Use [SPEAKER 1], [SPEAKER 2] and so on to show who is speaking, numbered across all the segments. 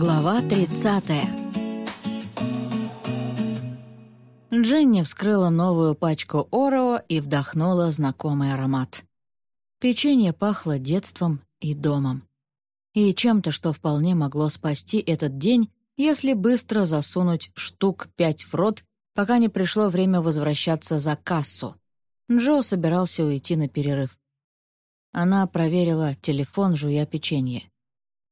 [SPEAKER 1] Глава 30 Дженни вскрыла новую пачку Орео и вдохнула знакомый аромат. Печенье пахло детством и домом. И чем-то, что вполне могло спасти этот день, если быстро засунуть штук пять в рот, пока не пришло время возвращаться за кассу. Джо собирался уйти на перерыв. Она проверила телефон, жуя печенье.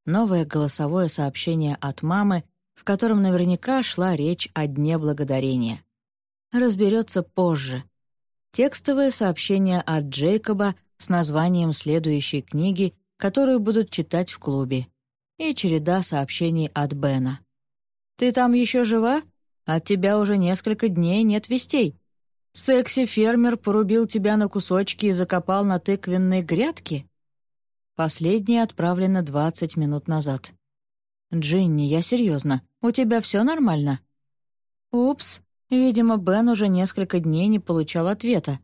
[SPEAKER 1] Новое голосовое сообщение от мамы, в котором наверняка шла речь о Дне Благодарения. Разберется позже. Текстовое сообщение от Джейкоба с названием следующей книги, которую будут читать в клубе. И череда сообщений от Бена. «Ты там еще жива? От тебя уже несколько дней нет вестей. Секси-фермер порубил тебя на кусочки и закопал на тыквенной грядке?» Последнее отправлено 20 минут назад. «Джинни, я серьезно. У тебя все нормально?» «Упс. Видимо, Бен уже несколько дней не получал ответа.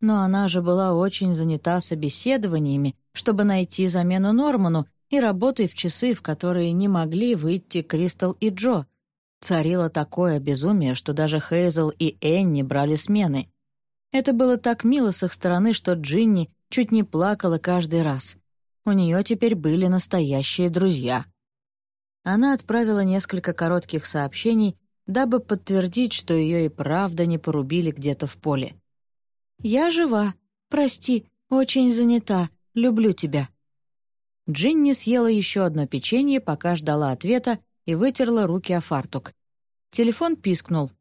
[SPEAKER 1] Но она же была очень занята собеседованиями, чтобы найти замену Норману и работой в часы, в которые не могли выйти Кристал и Джо. Царило такое безумие, что даже Хейзел и Энни брали смены. Это было так мило с их стороны, что Джинни чуть не плакала каждый раз. У нее теперь были настоящие друзья. Она отправила несколько коротких сообщений, дабы подтвердить, что ее и правда не порубили где-то в поле. «Я жива. Прости, очень занята. Люблю тебя». Джинни съела еще одно печенье, пока ждала ответа, и вытерла руки о фартук. Телефон пискнул.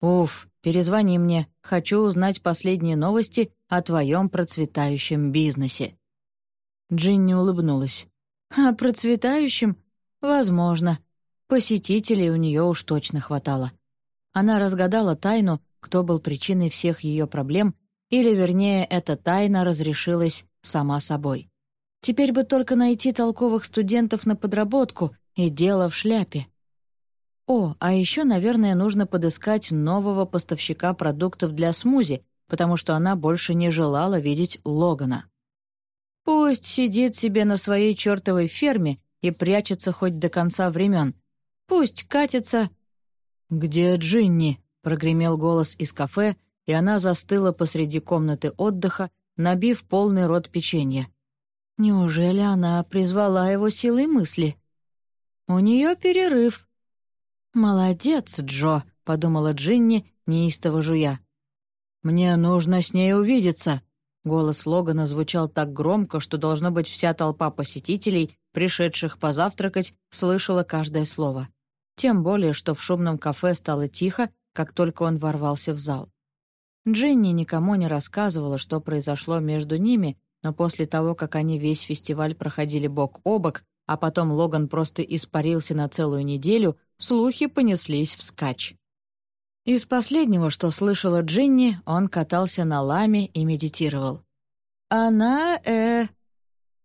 [SPEAKER 1] «Уф, перезвони мне. Хочу узнать последние новости о твоем процветающем бизнесе». Джинни улыбнулась. «О процветающем? Возможно. Посетителей у нее уж точно хватало. Она разгадала тайну, кто был причиной всех ее проблем, или, вернее, эта тайна разрешилась сама собой. Теперь бы только найти толковых студентов на подработку, и дело в шляпе. О, а еще, наверное, нужно подыскать нового поставщика продуктов для смузи, потому что она больше не желала видеть Логана. Пусть сидит себе на своей чертовой ферме и прячется хоть до конца времен. Пусть катится... «Где Джинни?» — прогремел голос из кафе, и она застыла посреди комнаты отдыха, набив полный рот печенья. Неужели она призвала его силой мысли? У нее перерыв. «Молодец, Джо», — подумала Джинни, неистово жуя. «Мне нужно с ней увидеться», Голос Логана звучал так громко, что, должно быть, вся толпа посетителей, пришедших позавтракать, слышала каждое слово. Тем более, что в шумном кафе стало тихо, как только он ворвался в зал. Джинни никому не рассказывала, что произошло между ними, но после того, как они весь фестиваль проходили бок о бок, а потом Логан просто испарился на целую неделю, слухи понеслись вскачь. Из последнего, что слышала Джинни, он катался на ламе и медитировал. «Она, э...»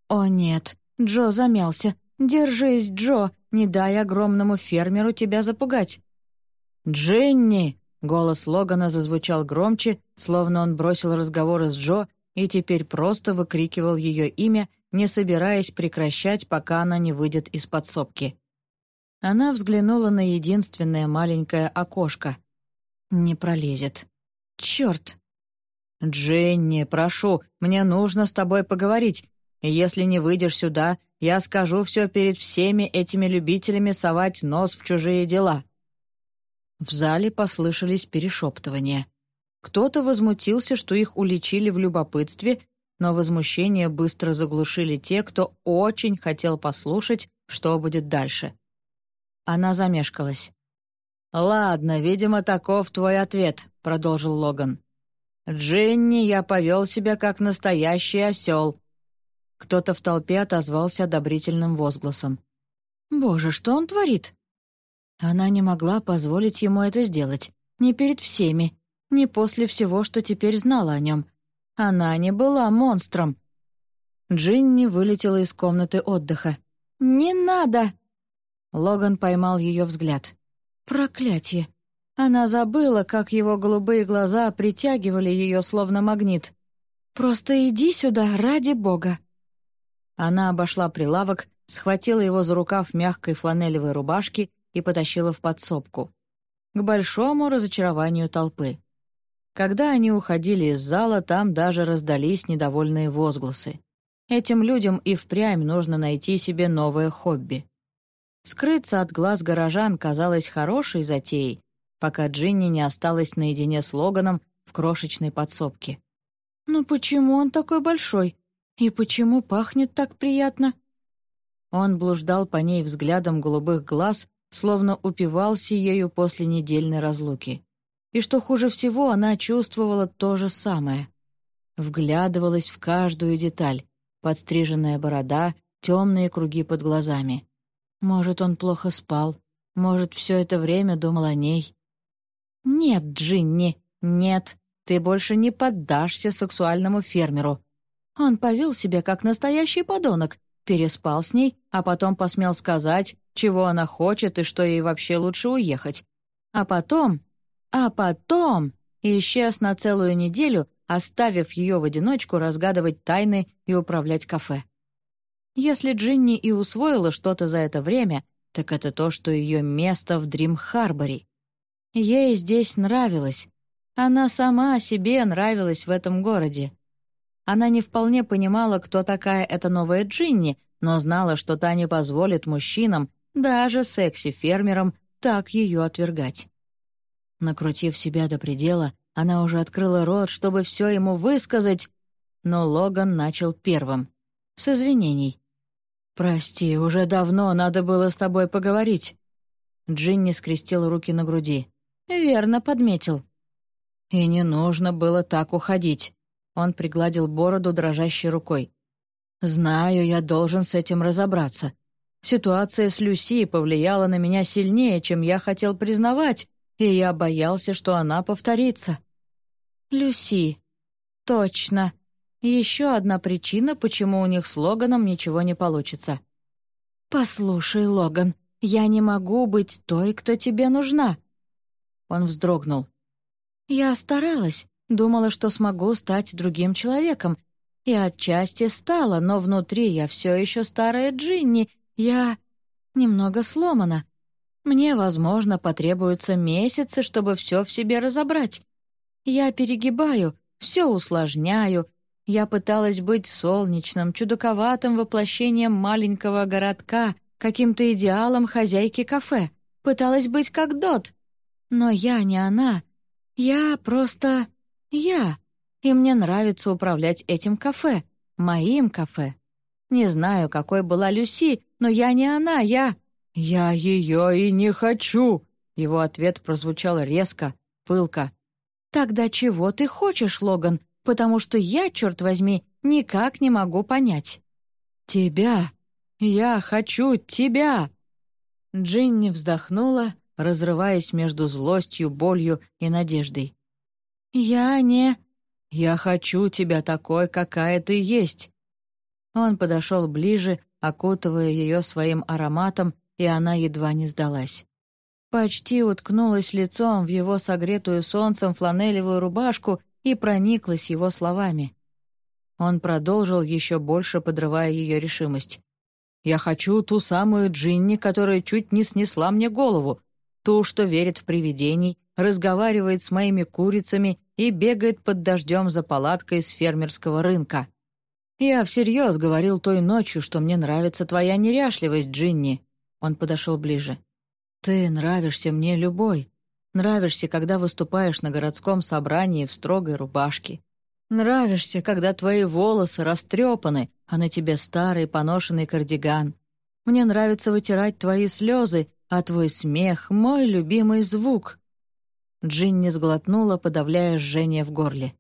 [SPEAKER 1] «О, нет!» Джо замялся. «Держись, Джо, не дай огромному фермеру тебя запугать». «Джинни!» — голос Логана зазвучал громче, словно он бросил разговоры с Джо и теперь просто выкрикивал ее имя, не собираясь прекращать, пока она не выйдет из подсобки. Она взглянула на единственное маленькое окошко. Не пролезет. Черт! «Дженни, прошу, мне нужно с тобой поговорить. Если не выйдешь сюда, я скажу все перед всеми этими любителями совать нос в чужие дела». В зале послышались перешептывания. Кто-то возмутился, что их уличили в любопытстве, но возмущение быстро заглушили те, кто очень хотел послушать, что будет дальше. Она замешкалась. «Ладно, видимо, таков твой ответ», — продолжил Логан. «Джинни, я повел себя как настоящий осел». Кто-то в толпе отозвался одобрительным возгласом. «Боже, что он творит?» Она не могла позволить ему это сделать. Ни перед всеми, ни после всего, что теперь знала о нем. Она не была монстром. Джинни вылетела из комнаты отдыха. «Не надо!» Логан поймал ее взгляд. Проклятие! Она забыла, как его голубые глаза притягивали ее словно магнит. «Просто иди сюда, ради бога!» Она обошла прилавок, схватила его за рукав мягкой фланелевой рубашки и потащила в подсобку. К большому разочарованию толпы. Когда они уходили из зала, там даже раздались недовольные возгласы. Этим людям и впрямь нужно найти себе новое хобби. Скрыться от глаз горожан казалось хорошей затеей, пока Джинни не осталась наедине с Логаном в крошечной подсобке. «Ну почему он такой большой? И почему пахнет так приятно?» Он блуждал по ней взглядом голубых глаз, словно упивался ею после недельной разлуки. И что хуже всего, она чувствовала то же самое. Вглядывалась в каждую деталь. Подстриженная борода, темные круги под глазами. Может, он плохо спал. Может, все это время думал о ней. «Нет, Джинни, нет, ты больше не поддашься сексуальному фермеру». Он повел себя как настоящий подонок, переспал с ней, а потом посмел сказать, чего она хочет и что ей вообще лучше уехать. А потом... А потом исчез на целую неделю, оставив ее в одиночку разгадывать тайны и управлять кафе. Если Джинни и усвоила что-то за это время, так это то, что ее место в Дрим-Харборе. Ей здесь нравилось. Она сама себе нравилась в этом городе. Она не вполне понимала, кто такая эта новая Джинни, но знала, что та не позволит мужчинам, даже секси-фермерам, так ее отвергать. Накрутив себя до предела, она уже открыла рот, чтобы все ему высказать, но Логан начал первым, с извинений. «Прости, уже давно надо было с тобой поговорить». Джинни скрестил руки на груди. «Верно подметил». «И не нужно было так уходить». Он пригладил бороду дрожащей рукой. «Знаю, я должен с этим разобраться. Ситуация с Люси повлияла на меня сильнее, чем я хотел признавать, и я боялся, что она повторится». «Люси. Точно. Еще одна причина, почему у них с Логаном ничего не получится». «Послушай, Логан, я не могу быть той, кто тебе нужна». Он вздрогнул. «Я старалась, думала, что смогу стать другим человеком, и отчасти стала, но внутри я все еще старая Джинни, я немного сломана. Мне, возможно, потребуются месяцы, чтобы все в себе разобрать. Я перегибаю, все усложняю. Я пыталась быть солнечным, чудаковатым воплощением маленького городка, каким-то идеалом хозяйки кафе. Пыталась быть как Дот. Но я не она. Я просто... я и мне нравится управлять этим кафе, моим кафе. Не знаю, какой была Люси, но я не она, я... «Я ее и не хочу!» Его ответ прозвучал резко, пылко. «Тогда чего ты хочешь, Логан? Потому что я, черт возьми, никак не могу понять». «Тебя! Я хочу тебя!» Джинни вздохнула, разрываясь между злостью, болью и надеждой. «Я не...» «Я хочу тебя такой, какая ты есть!» Он подошел ближе, окутывая ее своим ароматом, и она едва не сдалась. Почти уткнулась лицом в его согретую солнцем фланелевую рубашку и прониклась его словами. Он продолжил, еще больше подрывая ее решимость. «Я хочу ту самую Джинни, которая чуть не снесла мне голову, ту, что верит в привидений, разговаривает с моими курицами и бегает под дождем за палаткой с фермерского рынка. Я всерьез говорил той ночью, что мне нравится твоя неряшливость, Джинни». Он подошел ближе. «Ты нравишься мне любой. Нравишься, когда выступаешь на городском собрании в строгой рубашке. Нравишься, когда твои волосы растрепаны, а на тебе старый поношенный кардиган. Мне нравится вытирать твои слезы, а твой смех — мой любимый звук». Джинни сглотнула, подавляя жжение в горле.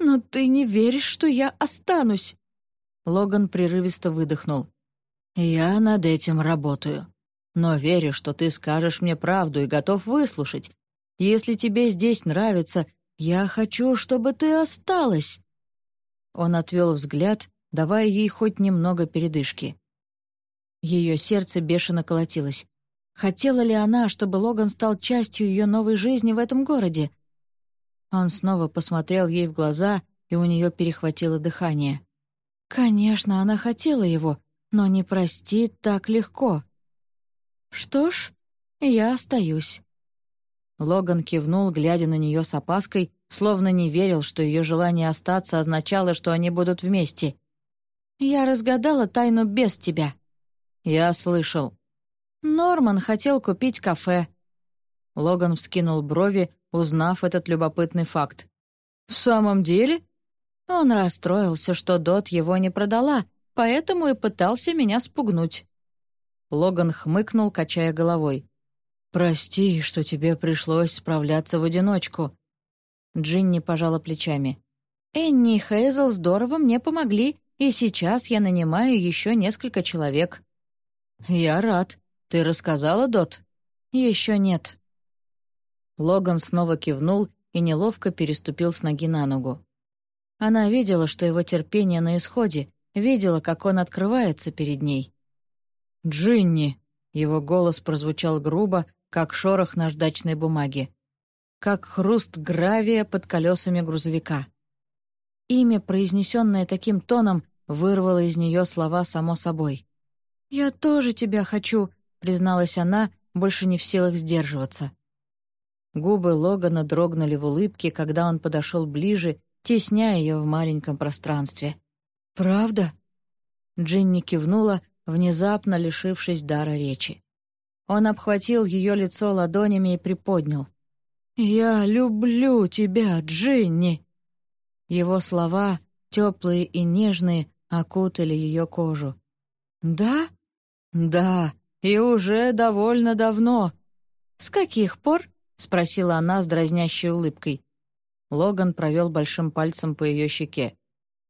[SPEAKER 1] «Но ты не веришь, что я останусь?» Логан прерывисто выдохнул. «Я над этим работаю. Но верю, что ты скажешь мне правду и готов выслушать. Если тебе здесь нравится, я хочу, чтобы ты осталась». Он отвел взгляд, давая ей хоть немного передышки. Ее сердце бешено колотилось. Хотела ли она, чтобы Логан стал частью ее новой жизни в этом городе? Он снова посмотрел ей в глаза, и у нее перехватило дыхание. Конечно, она хотела его, но не простит так легко. Что ж, я остаюсь. Логан кивнул, глядя на нее с опаской, словно не верил, что ее желание остаться означало, что они будут вместе. «Я разгадала тайну без тебя». «Я слышал». «Норман хотел купить кафе». Логан вскинул брови, узнав этот любопытный факт. «В самом деле?» Он расстроился, что Дот его не продала, поэтому и пытался меня спугнуть. Логан хмыкнул, качая головой. «Прости, что тебе пришлось справляться в одиночку». Джинни пожала плечами. «Энни и Хейзел здорово мне помогли, и сейчас я нанимаю еще несколько человек». «Я рад. Ты рассказала, Дот?» «Еще нет». Логан снова кивнул и неловко переступил с ноги на ногу. Она видела, что его терпение на исходе, видела, как он открывается перед ней. «Джинни!» — его голос прозвучал грубо, как шорох наждачной бумаги, как хруст гравия под колесами грузовика. Имя, произнесенное таким тоном, вырвало из нее слова само собой. «Я тоже тебя хочу», — призналась она, больше не в силах сдерживаться. Губы Логана дрогнули в улыбке, когда он подошел ближе, тесняя ее в маленьком пространстве. «Правда?» Джинни кивнула, внезапно лишившись дара речи. Он обхватил ее лицо ладонями и приподнял. «Я люблю тебя, Джинни!» Его слова, теплые и нежные, окутали ее кожу. «Да? Да, и уже довольно давно. С каких пор?» — спросила она с дразнящей улыбкой. Логан провел большим пальцем по ее щеке.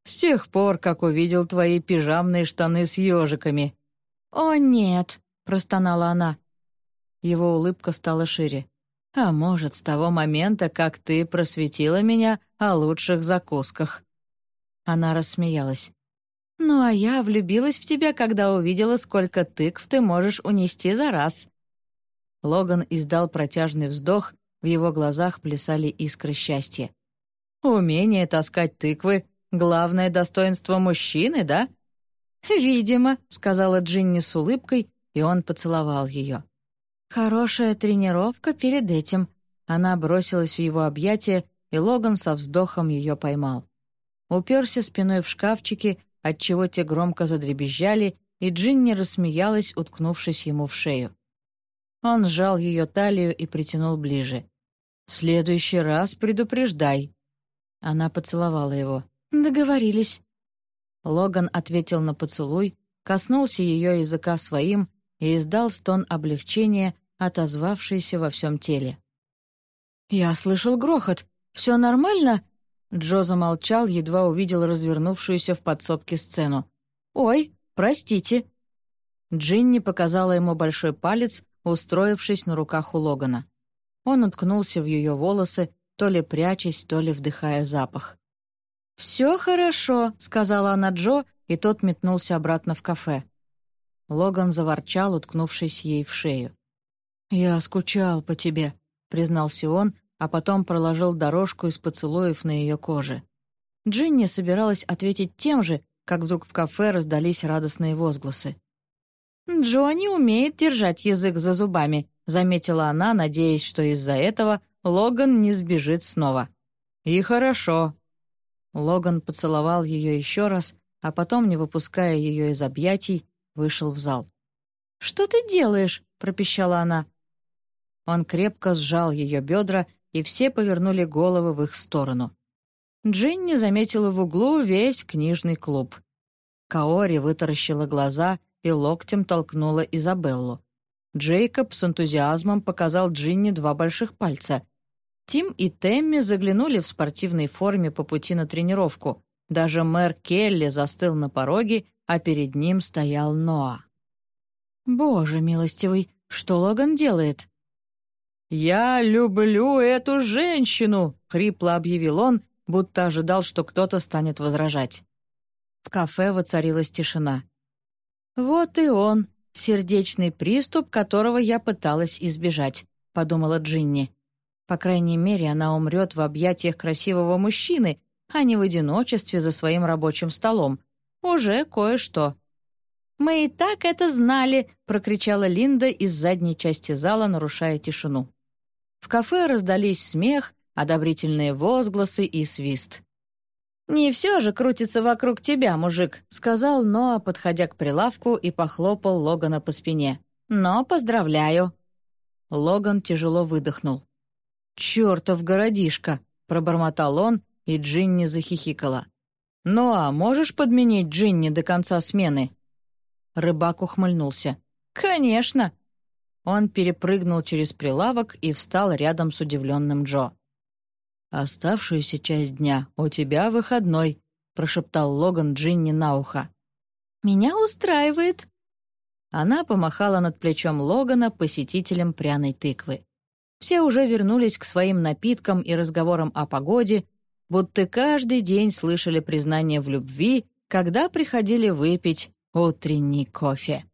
[SPEAKER 1] «С тех пор, как увидел твои пижамные штаны с ежиками». «О, нет!» — простонала она. Его улыбка стала шире. «А может, с того момента, как ты просветила меня о лучших закусках». Она рассмеялась. «Ну, а я влюбилась в тебя, когда увидела, сколько тыкв ты можешь унести за раз». Логан издал протяжный вздох, в его глазах плясали искры счастья. «Умение таскать тыквы — главное достоинство мужчины, да?» «Видимо», — сказала Джинни с улыбкой, и он поцеловал ее. Хорошая тренировка перед этим. Она бросилась в его объятия, и Логан со вздохом ее поймал. Уперся спиной в шкафчики, отчего те громко задребезжали, и Джинни рассмеялась, уткнувшись ему в шею. Он сжал ее талию и притянул ближе. «В следующий раз предупреждай». Она поцеловала его. «Договорились». Логан ответил на поцелуй, коснулся ее языка своим и издал стон облегчения, отозвавшийся во всем теле. «Я слышал грохот. Все нормально?» Джо замолчал, едва увидел развернувшуюся в подсобке сцену. «Ой, простите». Джинни показала ему большой палец, устроившись на руках у Логана. Он уткнулся в ее волосы, то ли прячась, то ли вдыхая запах. «Все хорошо», — сказала она Джо, и тот метнулся обратно в кафе. Логан заворчал, уткнувшись ей в шею. «Я скучал по тебе», — признался он, а потом проложил дорожку из поцелуев на ее коже. Джинни собиралась ответить тем же, как вдруг в кафе раздались радостные возгласы. «Джонни умеет держать язык за зубами», — заметила она, надеясь, что из-за этого Логан не сбежит снова. «И хорошо». Логан поцеловал ее еще раз, а потом, не выпуская ее из объятий, вышел в зал. «Что ты делаешь?» — пропищала она. Он крепко сжал ее бедра, и все повернули головы в их сторону. Джинни заметила в углу весь книжный клуб. Каори вытаращила глаза и локтем толкнула Изабеллу. Джейкоб с энтузиазмом показал Джинни два больших пальца. Тим и Темми заглянули в спортивной форме по пути на тренировку. Даже мэр Келли застыл на пороге а перед ним стоял Ноа. «Боже милостивый, что Логан делает?» «Я люблю эту женщину!» — хрипло объявил он, будто ожидал, что кто-то станет возражать. В кафе воцарилась тишина. «Вот и он, сердечный приступ, которого я пыталась избежать», — подумала Джинни. По крайней мере, она умрет в объятиях красивого мужчины, а не в одиночестве за своим рабочим столом, уже кое-что. «Мы и так это знали!» — прокричала Линда из задней части зала, нарушая тишину. В кафе раздались смех, одобрительные возгласы и свист. «Не все же крутится вокруг тебя, мужик», — сказал Ноа, подходя к прилавку и похлопал Логана по спине. «Но поздравляю». Логан тяжело выдохнул. «Чертов городишко!» — пробормотал он, и Джинни захихикала. «Ноа, можешь подменить Джинни до конца смены?» Рыбак ухмыльнулся. «Конечно!» Он перепрыгнул через прилавок и встал рядом с удивленным Джо. «Оставшуюся часть дня у тебя выходной», — прошептал Логан Джинни на ухо. «Меня устраивает». Она помахала над плечом Логана посетителям пряной тыквы. Все уже вернулись к своим напиткам и разговорам о погоде, будто каждый день слышали признание в любви, когда приходили выпить утренний кофе.